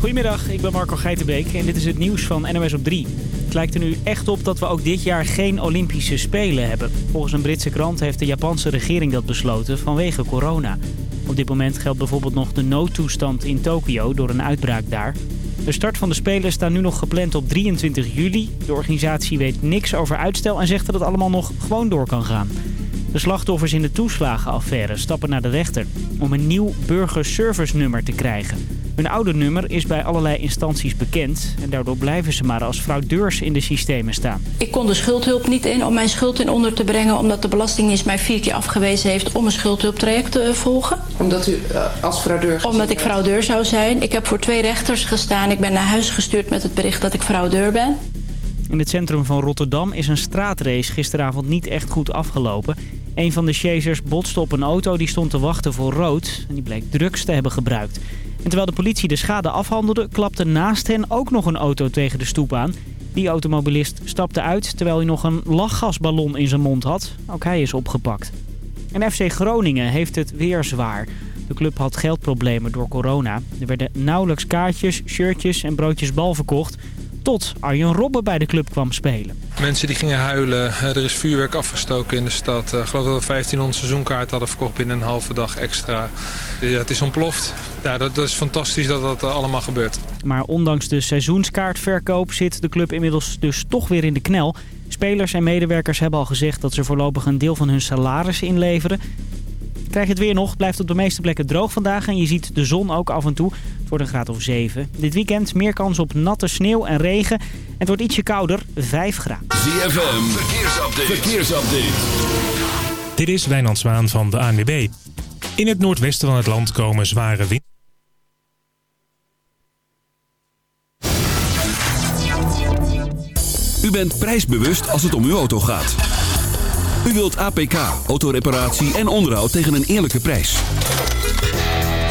Goedemiddag, ik ben Marco Geitenbeek en dit is het nieuws van NOS op 3. Het lijkt er nu echt op dat we ook dit jaar geen Olympische Spelen hebben. Volgens een Britse krant heeft de Japanse regering dat besloten vanwege corona. Op dit moment geldt bijvoorbeeld nog de noodtoestand in Tokio door een uitbraak daar. De start van de Spelen staat nu nog gepland op 23 juli. De organisatie weet niks over uitstel en zegt dat het allemaal nog gewoon door kan gaan. De slachtoffers in de toeslagenaffaire stappen naar de rechter om een nieuw burgerservice-nummer te krijgen. Hun oude nummer is bij allerlei instanties bekend en daardoor blijven ze maar als fraudeurs in de systemen staan. Ik kon de schuldhulp niet in om mijn schuld in onder te brengen omdat de Belastingdienst mij vier keer afgewezen heeft om een schuldhulptraject te volgen. Omdat u uh, als fraudeur... Omdat ik fraudeur zou zijn. Ik heb voor twee rechters gestaan. Ik ben naar huis gestuurd met het bericht dat ik fraudeur ben. In het centrum van Rotterdam is een straatrace gisteravond niet echt goed afgelopen. Een van de chasers botste op een auto die stond te wachten voor rood. En die bleek drugs te hebben gebruikt. En terwijl de politie de schade afhandelde, klapte naast hen ook nog een auto tegen de stoep aan. Die automobilist stapte uit terwijl hij nog een lachgasballon in zijn mond had. Ook hij is opgepakt. En FC Groningen heeft het weer zwaar. De club had geldproblemen door corona. Er werden nauwelijks kaartjes, shirtjes en broodjes bal verkocht tot Arjen Robben bij de club kwam spelen. Mensen die gingen huilen. Er is vuurwerk afgestoken in de stad. Ik geloof dat we 1500 seizoenkaart hadden verkocht binnen een halve dag extra. Ja, het is ontploft. Ja, dat, dat is fantastisch dat dat allemaal gebeurt. Maar ondanks de seizoenskaartverkoop zit de club inmiddels dus toch weer in de knel. Spelers en medewerkers hebben al gezegd dat ze voorlopig een deel van hun salaris inleveren. Krijg je het weer nog, blijft op de meeste plekken droog vandaag en je ziet de zon ook af en toe. Wordt een graad of 7. Dit weekend meer kans op natte sneeuw en regen. En het wordt ietsje kouder, 5 graden. ZFM, verkeersupdate. verkeersupdate. Dit is Wijnand Zwaan van de ANWB. In het noordwesten van het land komen zware wind. U bent prijsbewust als het om uw auto gaat. U wilt APK, autoreparatie en onderhoud tegen een eerlijke prijs.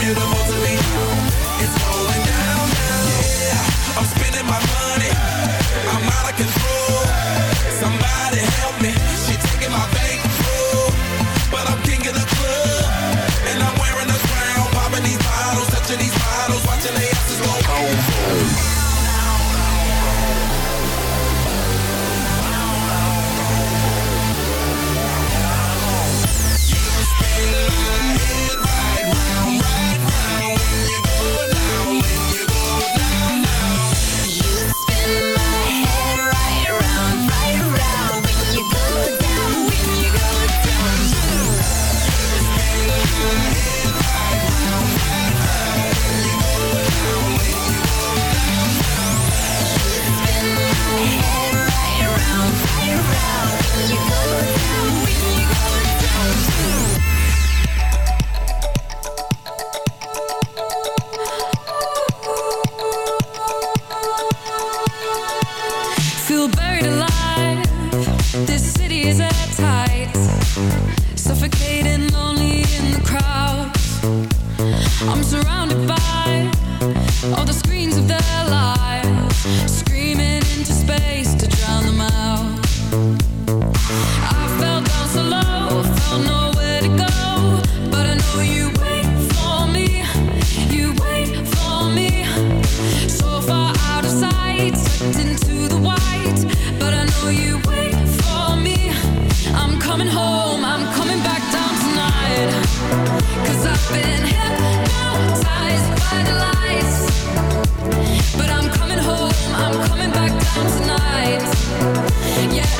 beautiful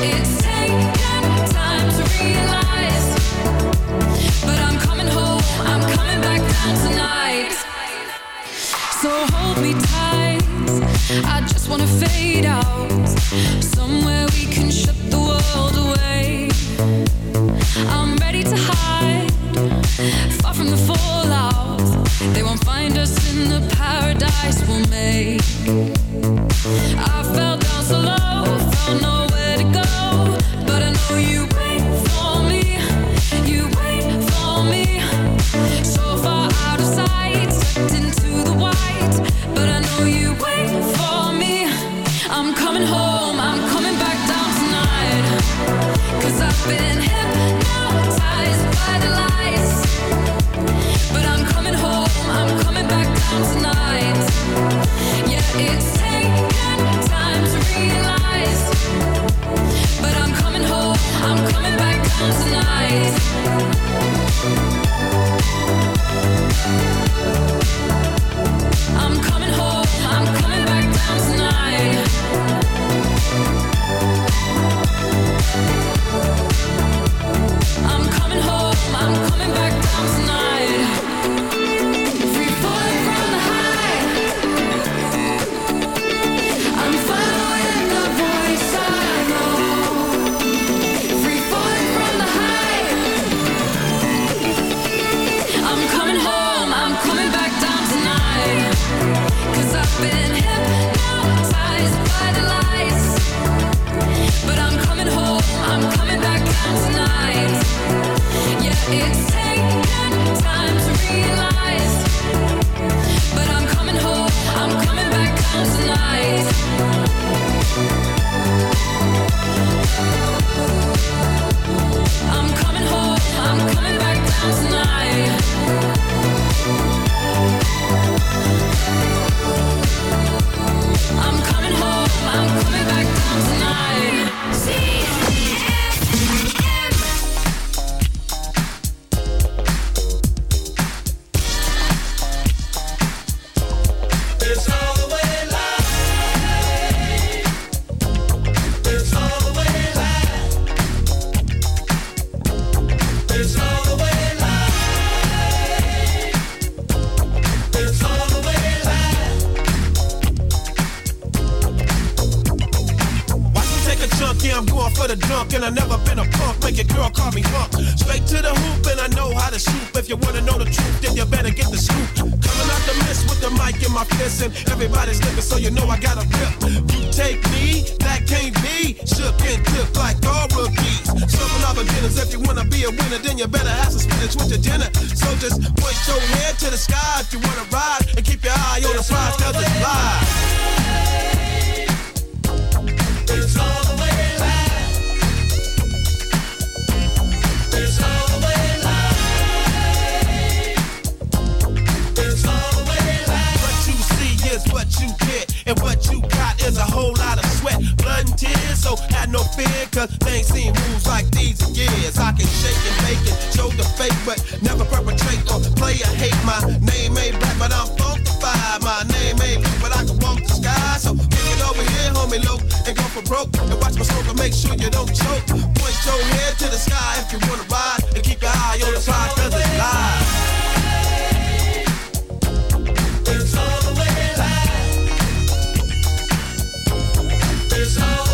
it's my smoke and make sure you don't choke. Point your head to the sky if you wanna ride, and keep your eye on the prize 'cause it's live. It's all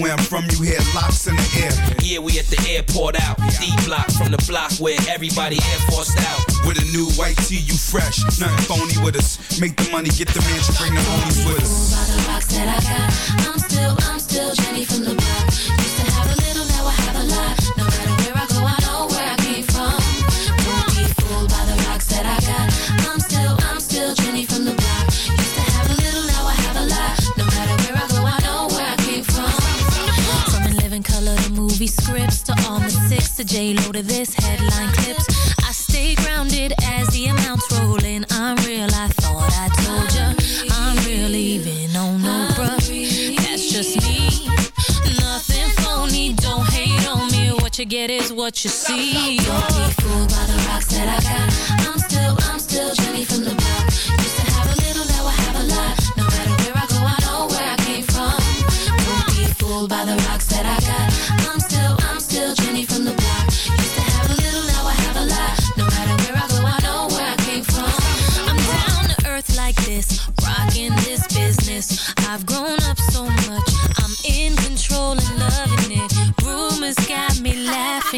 where I'm from. You hear locks in the air. Yeah, we at the airport out. D block from the block where everybody air forced out. With a new white tee, you fresh. Nothing phony with us. Make the money, get the mansion, bring the homies with us. By the rocks that I got, I'm still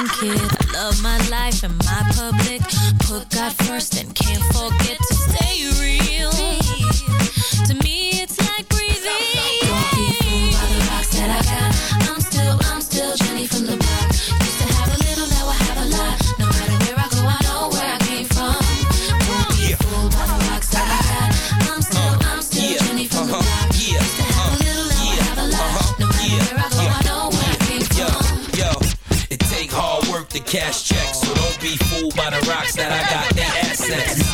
kid. I love my life and my public. Put God first and can't forget to stay real.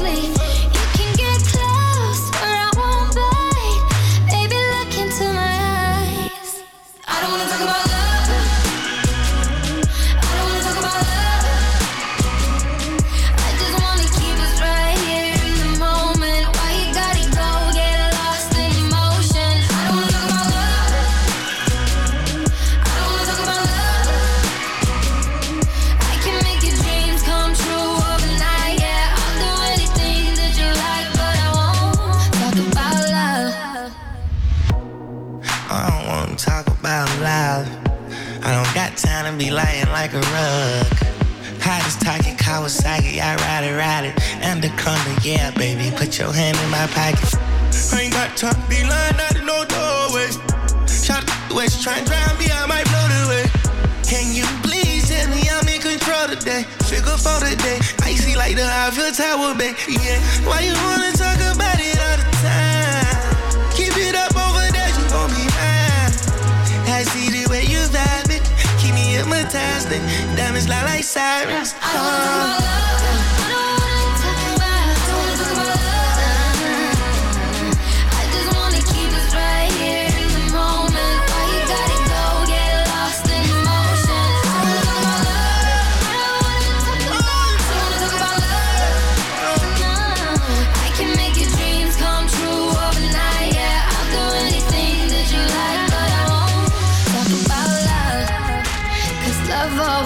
sleep. Like a rug. Hottest talking Kawasaki, I ride it, ride it. Anaconda, yeah, baby, put your hand in my pocket. I ain't got time to be lying out in no doorway. Shot the way she tryna drown me, I might blow the way. Can you please tell me I'm in control today? Figure for today, icy like the Eiffel Tower, babe. Yeah, why you wanna talk about it They damage like, like sirens. Oh.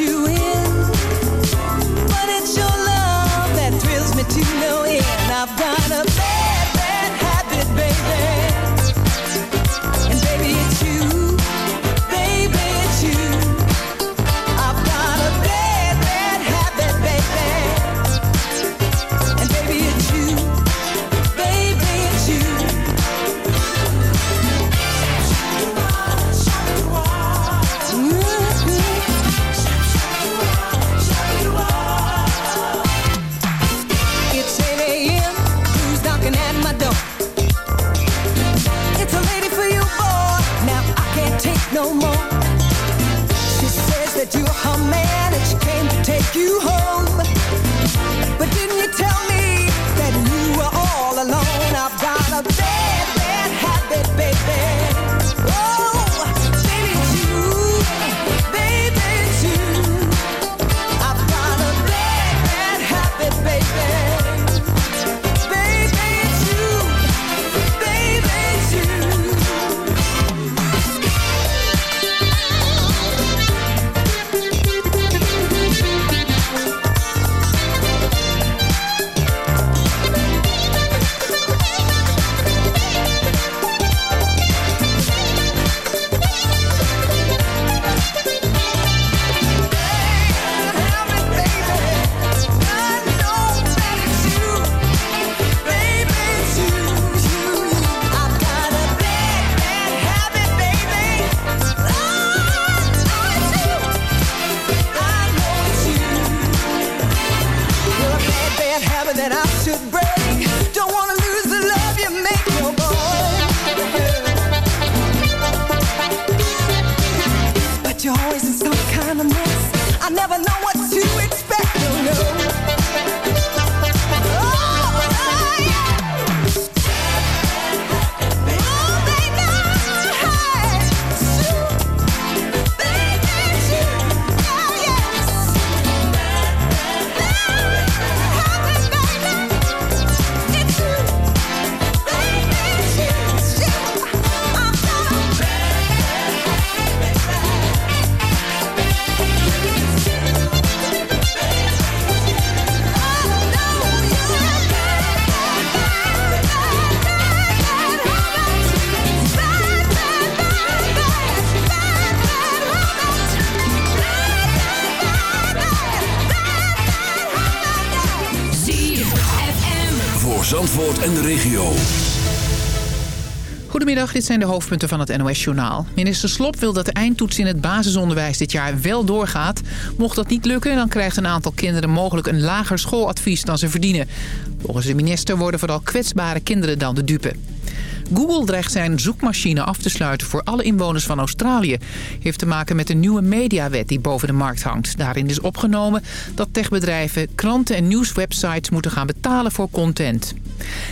you in. Zijn de hoofdpunten van het NOS-journaal. Minister Slop wil dat de eindtoets in het basisonderwijs dit jaar wel doorgaat. Mocht dat niet lukken, dan krijgt een aantal kinderen mogelijk een lager schooladvies dan ze verdienen. Volgens de minister worden vooral kwetsbare kinderen dan de dupe. Google dreigt zijn zoekmachine af te sluiten voor alle inwoners van Australië. Heeft te maken met een nieuwe mediawet die boven de markt hangt. Daarin is opgenomen dat techbedrijven, kranten en nieuwswebsites moeten gaan betalen voor content.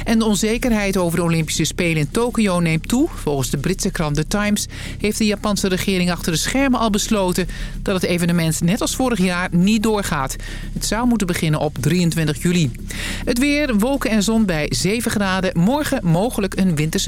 En de onzekerheid over de Olympische Spelen in Tokio neemt toe. Volgens de Britse krant The Times heeft de Japanse regering achter de schermen al besloten... dat het evenement net als vorig jaar niet doorgaat. Het zou moeten beginnen op 23 juli. Het weer, wolken en zon bij 7 graden. Morgen mogelijk een winterse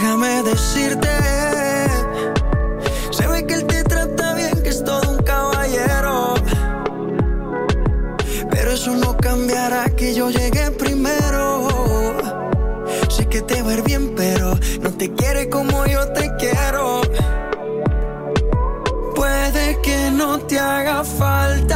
Déjame decirte. Se ve que él te trata bien, que es todo un caballero. Pero eso no cambiará que yo llegué primero. Sé que te va a ir bien, pero no te quiere como yo te quiero. Puede que no te haga falta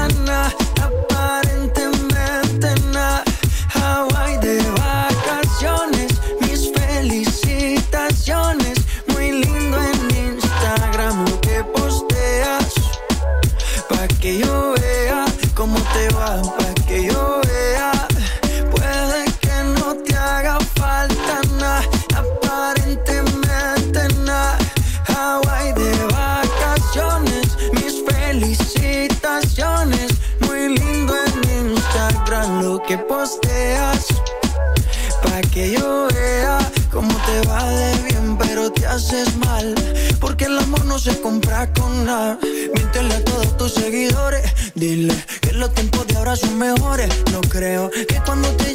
nada. Míntele a todos tus seguidores. Dile que los tiempos de ahora son mejores. No creo que cuando te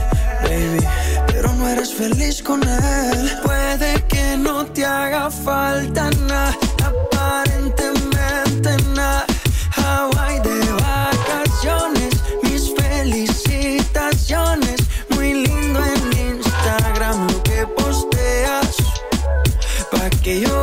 eres feliz con él. Puede que no te haga falta nada, aparentemente nada. Hawaii de vacaciones, mis felicitaciones. Muy lindo en Instagram lo que posteas. Pa' que yo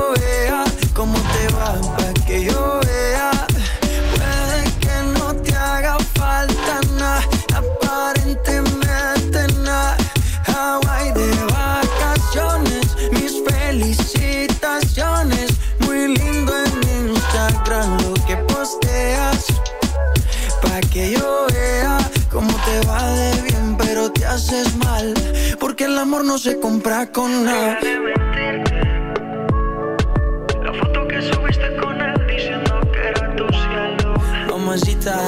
no se compra con nada. La foto que subiste con él diciendo que era tu cielo. Mamacita,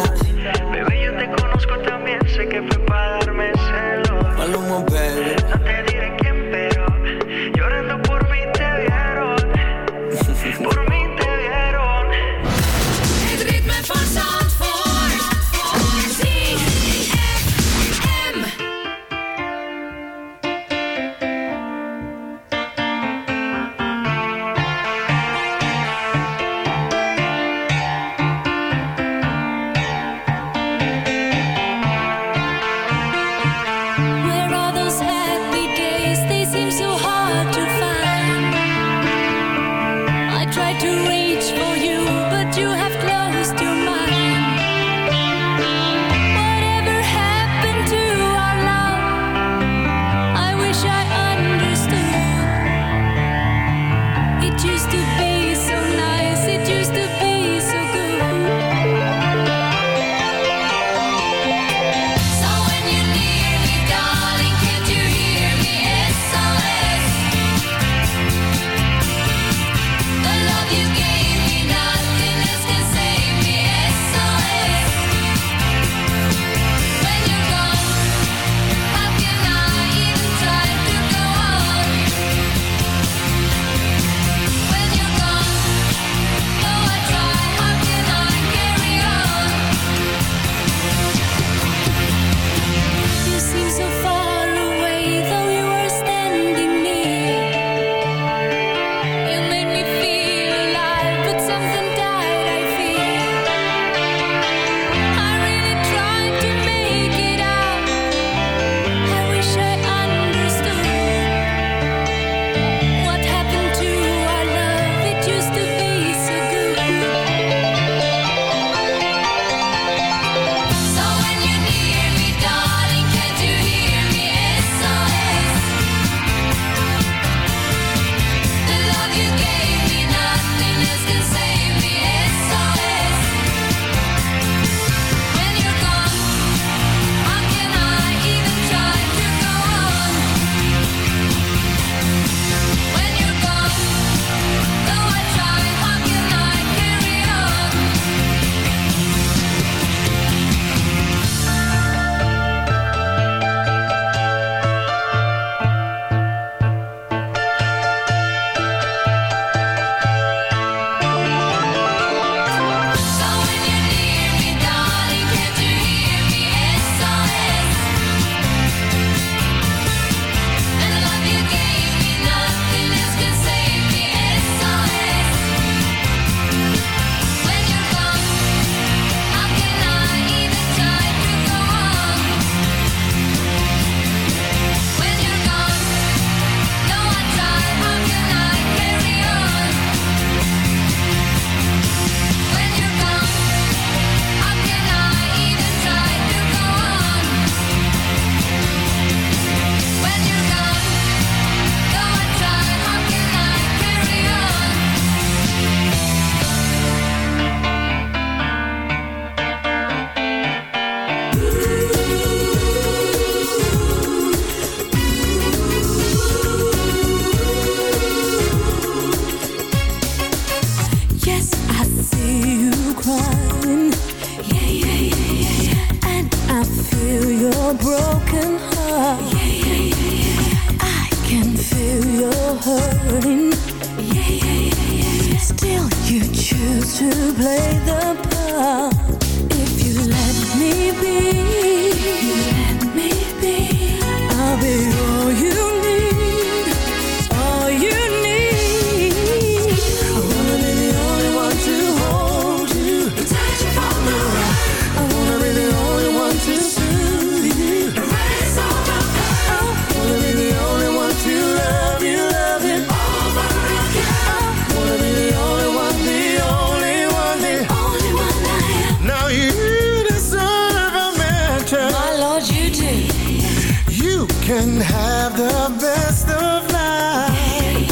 can have the best of life.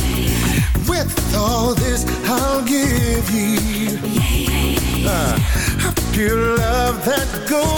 With all this, I'll give you uh, a uh, pure love that goes.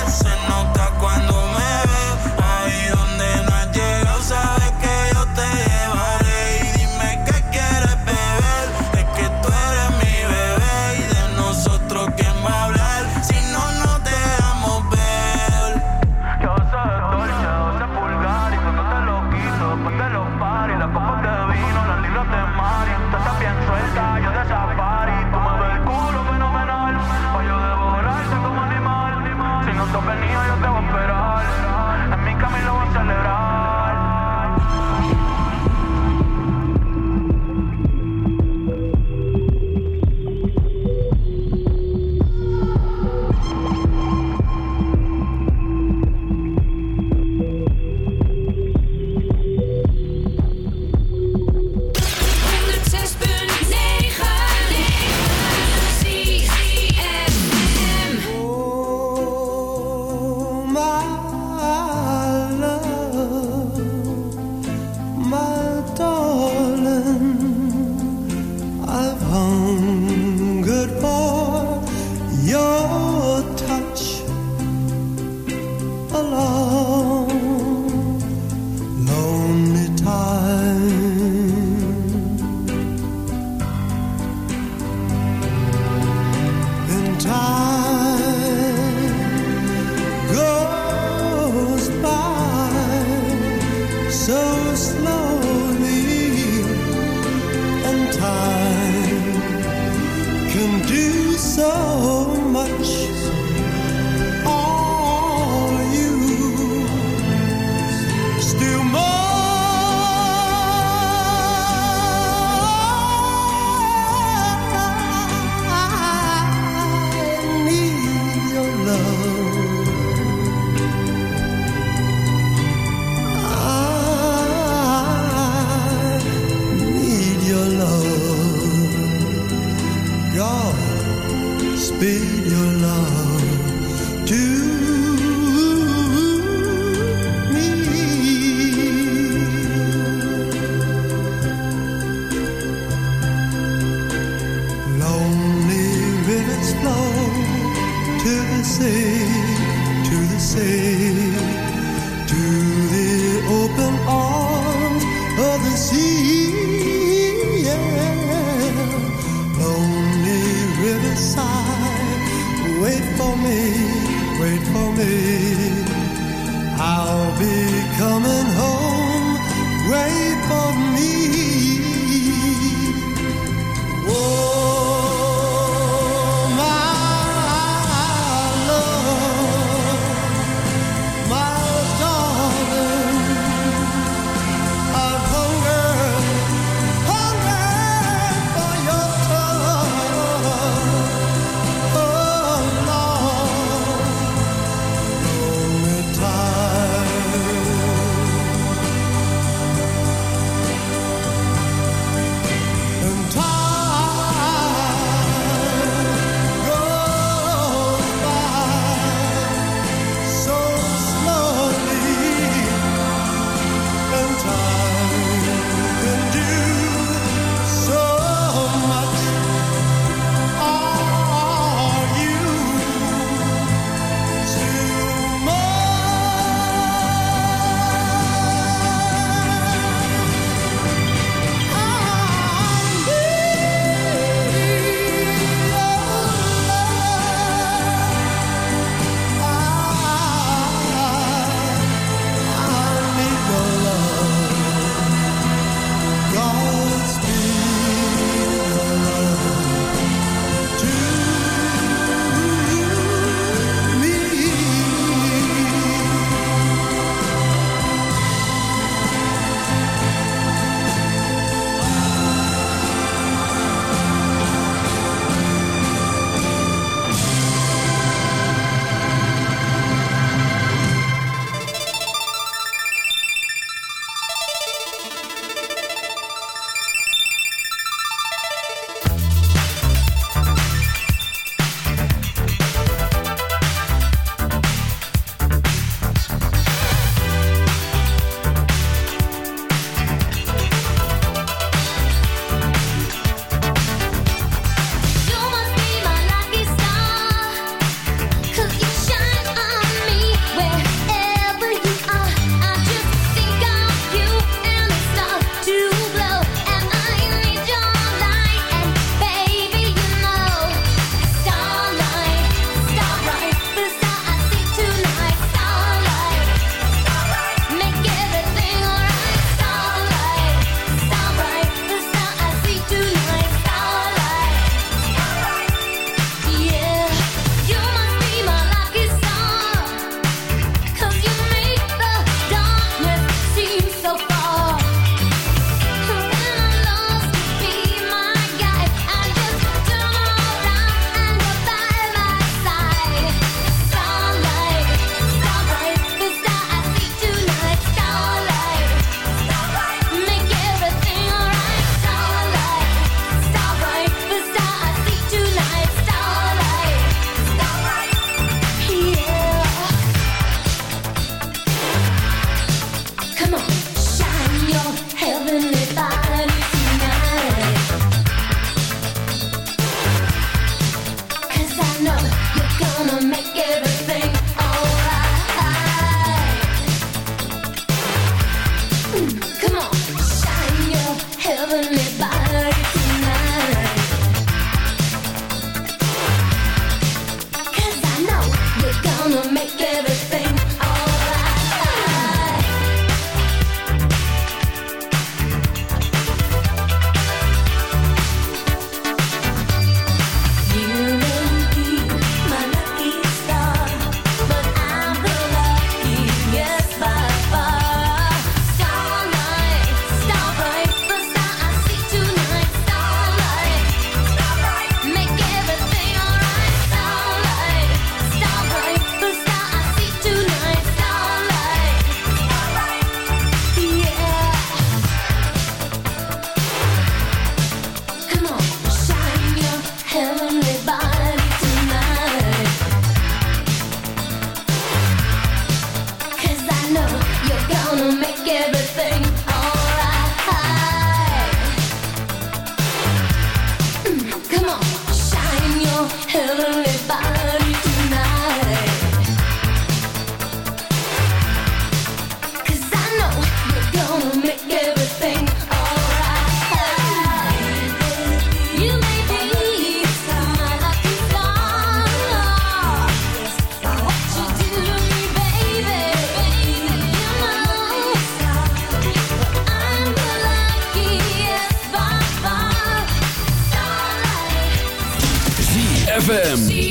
ZFM.